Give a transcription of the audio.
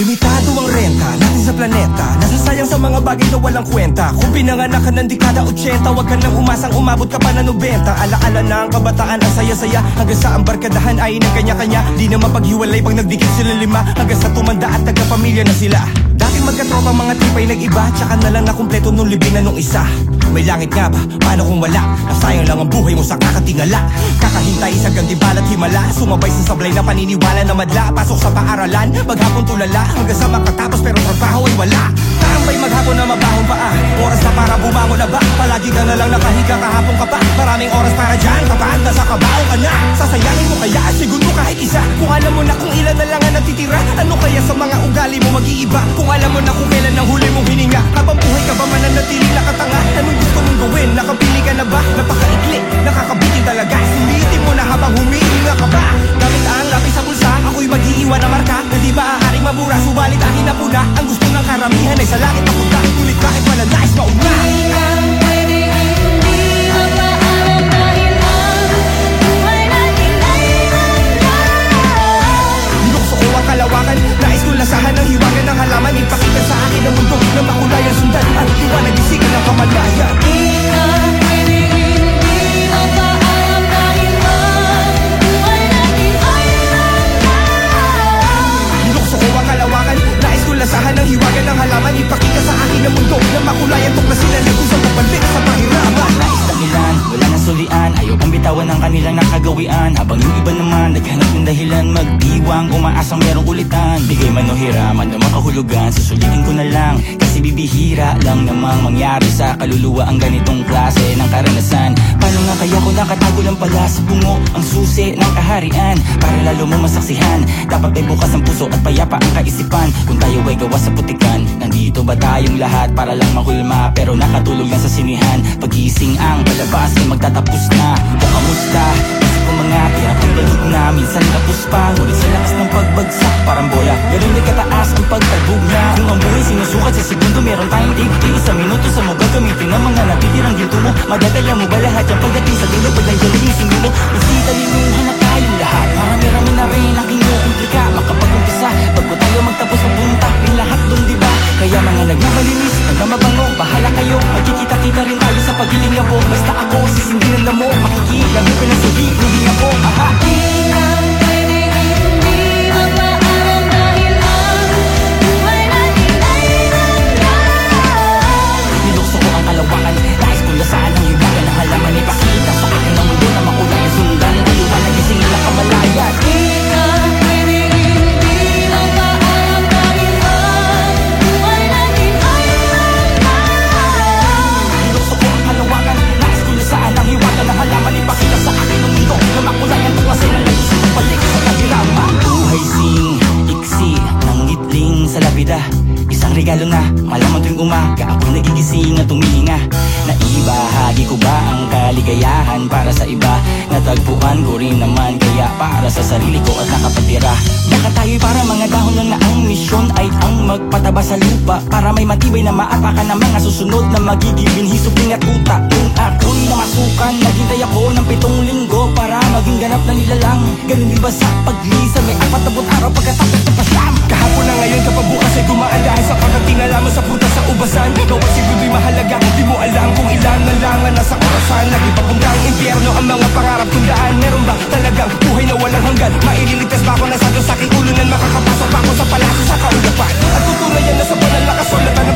Limitado ang renta natin sa planeta. Nasasayang sa mga bagay na walang kwenta. Kung pinanganak ka ng dekada 80 Huwag ka nang umasang umabot ka pa na 90 Alaala na ang kabataan ang saya-saya. Hanggang sa ang barkadahan ay ng kanya-kanya Di na mapaghiwalay pag nagdikit sila lima. Hanggang sa tumanda at nagkapamilya na sila Dating magkatropa mga tripay nag-iba. Tsaka na lang nakumpleto nung libingan nung isa. May langit nga ba? Paano kung wala? Nasayang lang ang buhay mo sa kakatingala. Kakahintay sa gantibalat himala. Sumabay sa sablay na paniniwala na madla. Pasok sa paaralan, maghapon tulala. Hanggang sa makatapos pero trabaho ay wala. Tambay maghapon na mabahong paa Oras na para bumangon na ba? Palagi ka na lang nakahiga. Kahapon ka pa. Maraming oras para dyan. Kapag nasa kabaong ka na. Sasayangin mo kaya segundo kahit isa. Kung alam mo na kung ilan na lang ang natitira mag-iiba Kung alam mo na kung kailan ang huli mong hininga. Habang buhay ka ba mananatili nakatanga? Anong gusto mong gawin? Nakapili ka na ba? Napakaikli, nakakabitin talaga dahilan Magdiwang, umaasang merong ulitan. Bigay man o hiraman na makahulugan Susulitin ko na lang. Kasi bibihira lang namang mangyari sa kaluluwa Ang ganitong klase ng karanasan. Paano nga kaya ko nakatago lang pala sa bungo Ang susi ng kaharian? Para lalo mo masaksihan Dapat may bukas ang puso at payapa ang kaisipan. Kung tayo ay gawa sa putikan Nandito ba tayong lahat para lang mahulma? Pero nakatulog lang sa sinihan Pagising ang palabas ay magtatapos na Minsan tapos pa Ngunit sa lakas ng pagbagsak parang bola. Ganun ay kataas ang pagtalbog niya Kung ang buhay sinusukat sa segundo Meron tayong tig-tig Sa minuto sa muga Gamitin ang mga natitirang ginto mo. Madadala mo ba lahat yan pagdating sa dulo? Pag nandiyan yung ising mo Isita linuhan na Regalo na, malamang tuwing umaga Ako'y nagigising at tumihinga. Ang kaligayahan para sa iba. Natagpuan ko rin naman kaya para sa sarili ko at nakapatira. Baka tayo'y para mga dahon na ang misyon ay ang magpataba sa lupa. Para may matibay na maapakan ng mga susunod na magiging binhisupling at utak Kung ako'y namasukan, naghintay ako ng pitong linggo Para maging ganap na nilalang. Ganun din ba sa paglisa, may apat na araw pagkatapos ng pasyam. Kahapon na ngayon kapag bukas ay gumaan Dahil sa kakatingala mo sa prutas sa ubasan. Bawat segundo mahalaga Di mo alam kung ilan na lang ang nasa orasan Lagi papuntang impyerno ang mga pangarap tundaan Meron ba talagang buhay na walang hanggan? Maililigtas ba ako na sa sa aking ulunan Makakapasok ba ako sa palasyo sa kaulapan At tutunayan na sa banal na kasulatan